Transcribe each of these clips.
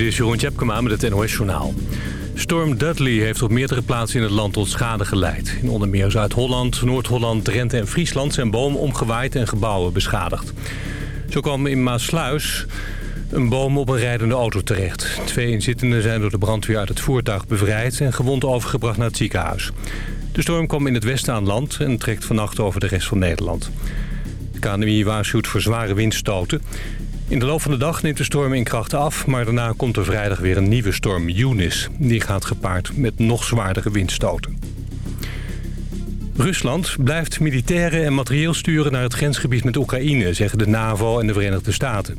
Dit is Jeroen Tjepkema met het NOS Journaal. Storm Dudley heeft op meerdere plaatsen in het land tot schade geleid. In onder meer Zuid-Holland, Noord-Holland, Drenthe en Friesland... zijn bomen omgewaaid en gebouwen beschadigd. Zo kwam in Maasluis een boom op een rijdende auto terecht. Twee inzittenden zijn door de brandweer uit het voertuig bevrijd... en gewond overgebracht naar het ziekenhuis. De storm kwam in het westen aan land en trekt vannacht over de rest van Nederland. De KNMI waarschuwt voor zware windstoten... In de loop van de dag neemt de storm in kracht af... maar daarna komt er vrijdag weer een nieuwe storm, Eunice. Die gaat gepaard met nog zwaardere windstoten. Rusland blijft militairen en materieel sturen naar het grensgebied met Oekraïne... zeggen de NAVO en de Verenigde Staten.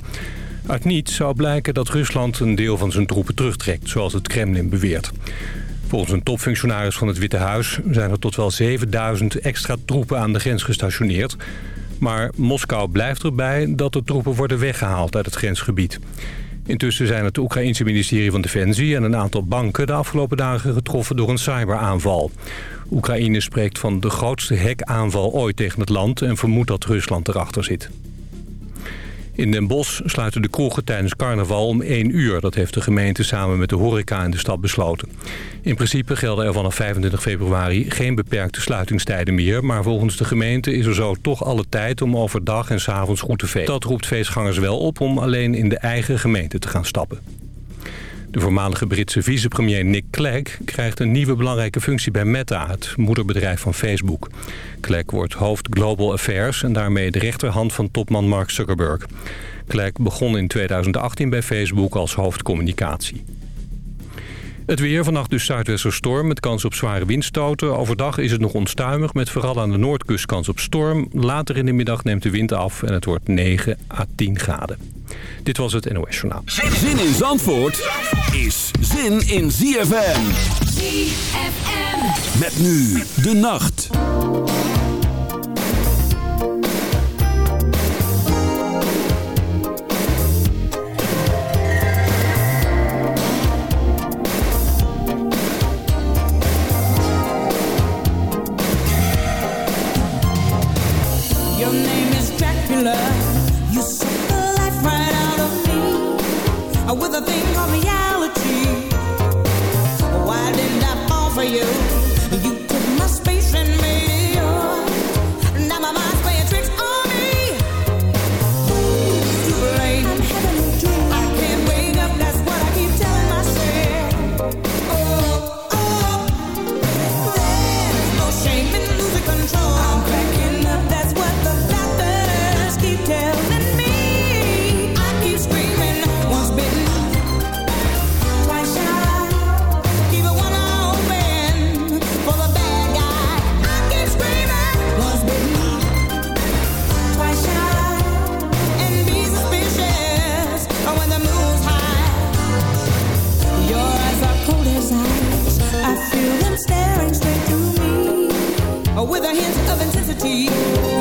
Uit niets zou blijken dat Rusland een deel van zijn troepen terugtrekt... zoals het Kremlin beweert. Volgens een topfunctionaris van het Witte Huis... zijn er tot wel 7000 extra troepen aan de grens gestationeerd... Maar Moskou blijft erbij dat de troepen worden weggehaald uit het grensgebied. Intussen zijn het Oekraïense ministerie van Defensie en een aantal banken de afgelopen dagen getroffen door een cyberaanval. Oekraïne spreekt van de grootste hackaanval ooit tegen het land en vermoedt dat Rusland erachter zit. In Den Bosch sluiten de kroegen tijdens carnaval om 1 uur. Dat heeft de gemeente samen met de horeca in de stad besloten. In principe gelden er vanaf 25 februari geen beperkte sluitingstijden meer... maar volgens de gemeente is er zo toch alle tijd om overdag en s'avonds goed te feesten. Dat roept feestgangers wel op om alleen in de eigen gemeente te gaan stappen. De voormalige Britse vicepremier Nick Clegg krijgt een nieuwe belangrijke functie bij Meta, het moederbedrijf van Facebook. Clegg wordt hoofd Global Affairs en daarmee de rechterhand van topman Mark Zuckerberg. Clegg begon in 2018 bij Facebook als hoofdcommunicatie. Het weer, vannacht dus zuidwesterstorm met kans op zware windstoten. Overdag is het nog onstuimig met vooral aan de noordkust kans op storm. Later in de middag neemt de wind af en het wordt 9 à 10 graden. Dit was het NOS Journaal. Zin in Zandvoort is zin in ZFM. ZFM. Met nu de nacht. science of intensity.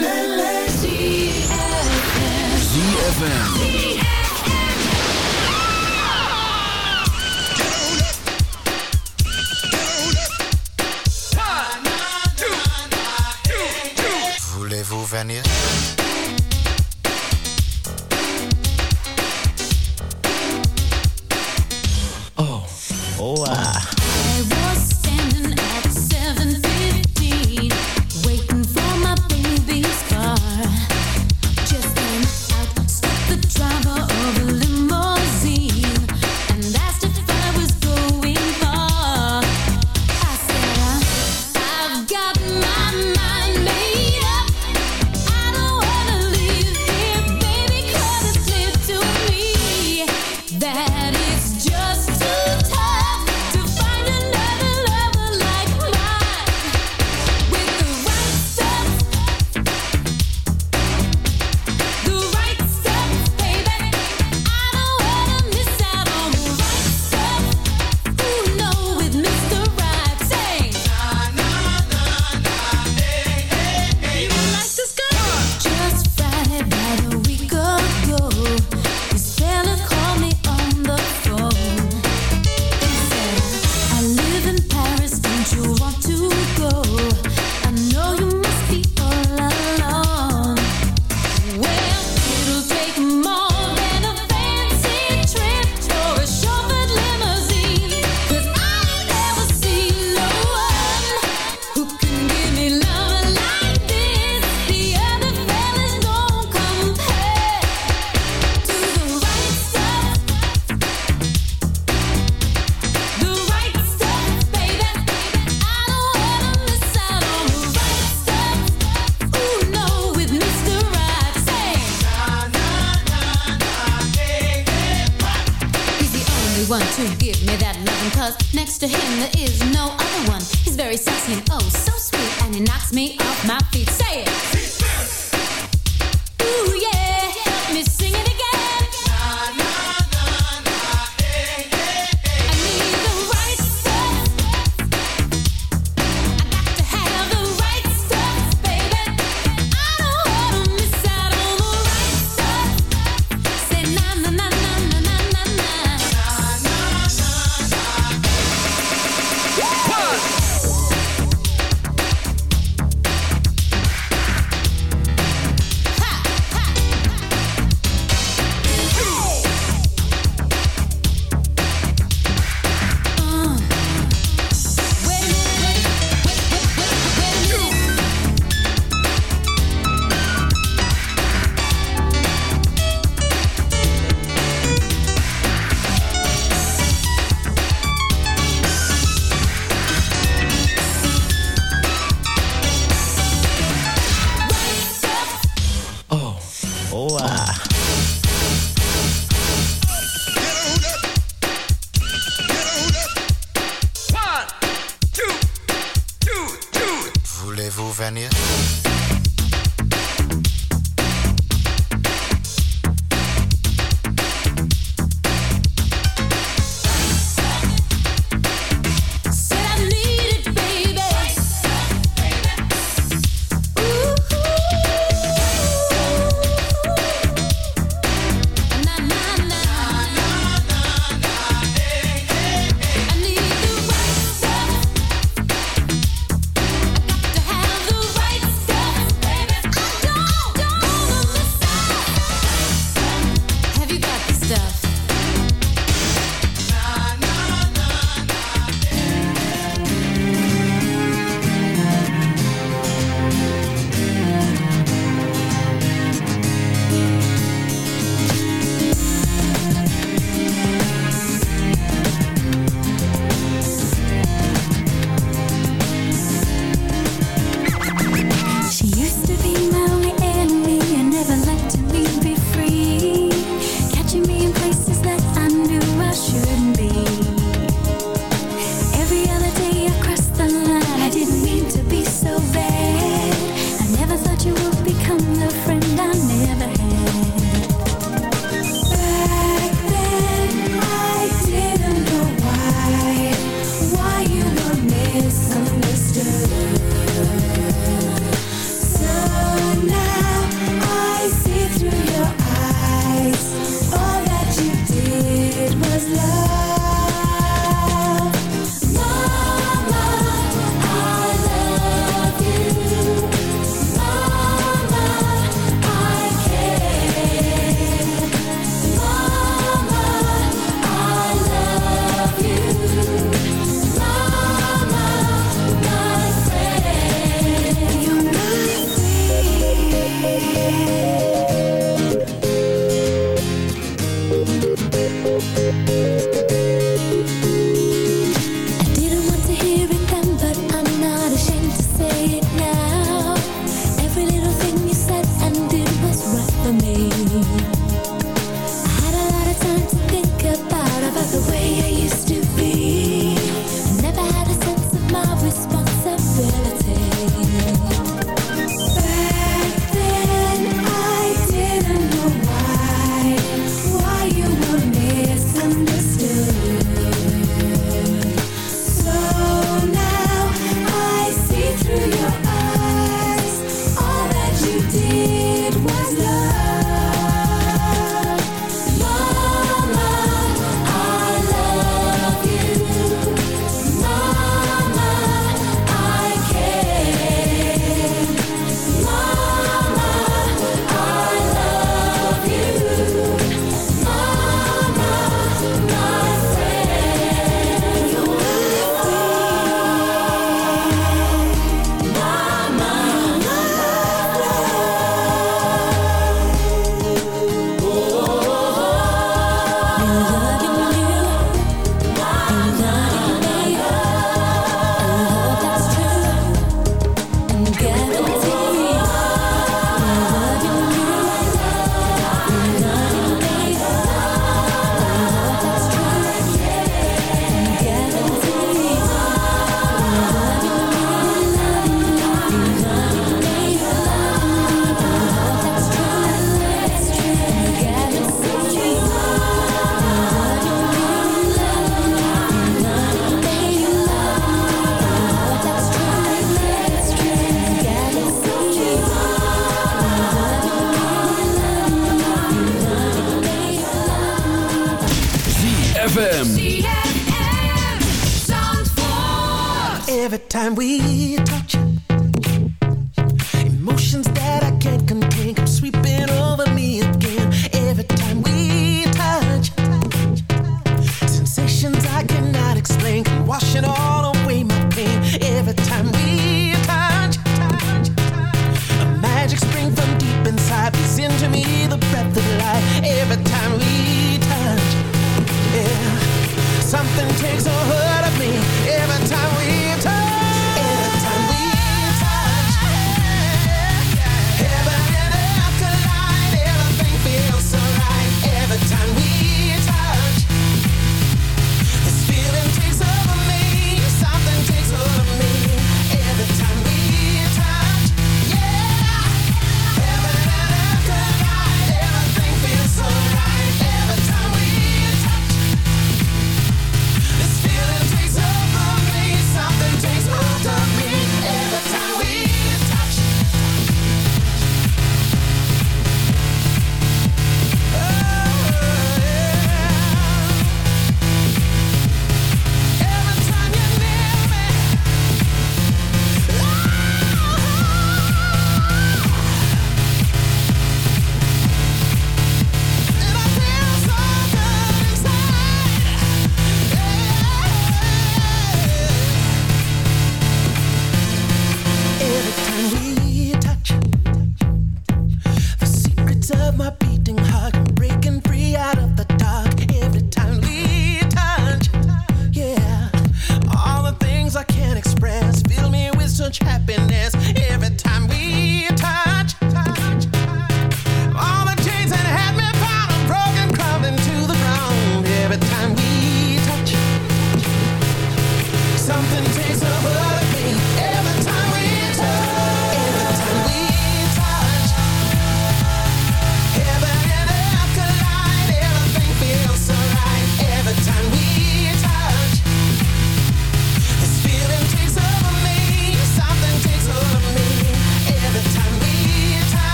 Voulez-vous venir? Oh, oh. Ah.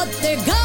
What they're going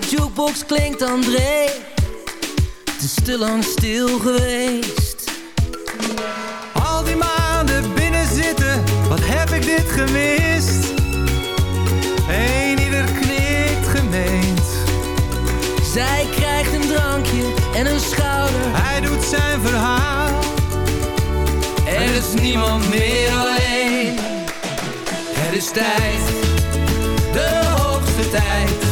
de jukebox klinkt André. Het is te lang stil geweest. Al die maanden binnen zitten, wat heb ik dit gemist? Eén ieder knikt gemeend. Zij krijgt een drankje en een schouder. Hij doet zijn verhaal. Er is niemand meer alleen. Het is tijd, de hoogste tijd.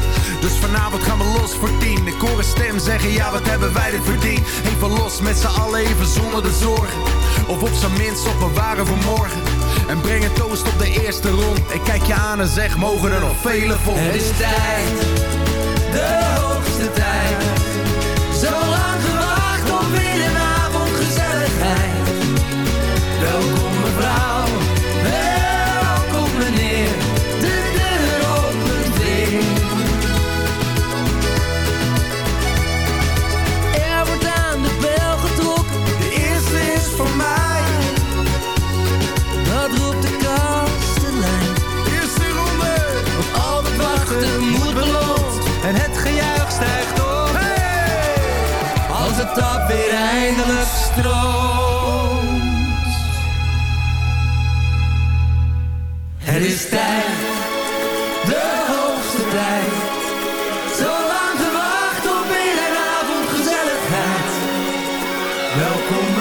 Dus vanavond gaan we los voor tien. Ik hoor een stem zeggen, ja wat hebben wij dit verdiend. Even los met z'n allen, even zonder de zorgen. Of op zijn minst op bewaren voor morgen. En breng een toast op de eerste rond. Ik kijk je aan en zeg, mogen er nog vele volgen. Het is tijd, de hoogste tijd. Zo lang gewacht op weer avond gezelligheid. Welkom mevrouw, Welkom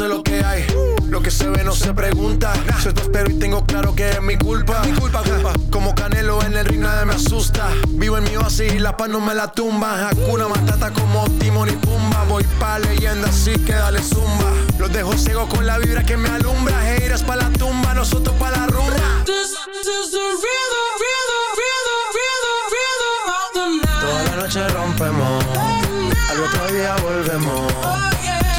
sé lo que hay. Lo que se ve no se pregunta. Soy tu espero y tengo claro que es mi culpa. Mi culpa, culpa. Como Canelo en el ring nadie me asusta. Vivo en mi oasis y la paz no me la tumba. Hakuna Matata como Timon y Pumba. Voy pa' leyenda así que dale zumba. Los dejo ciego con la vibra que me alumbra. Heiras pa' la tumba, nosotros pa' la rumba. This is the rhythm, rhythm, rhythm, rhythm, rhythm of the night. Toda la noche rompemos, al otro día volvemos.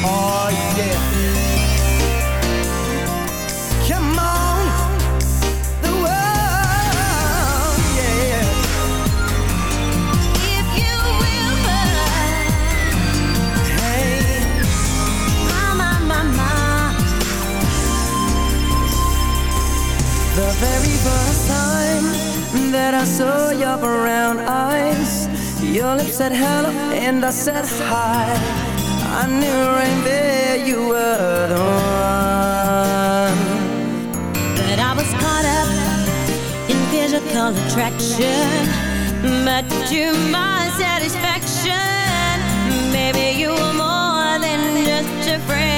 Oh yeah. Come on, the world. If you will, hey, my my my, the very first time that I saw your brown eyes, your lips said hello and I said hi. I knew right there you were the one. But I was caught up in physical attraction. But to my satisfaction Baby, you were more than just a friend.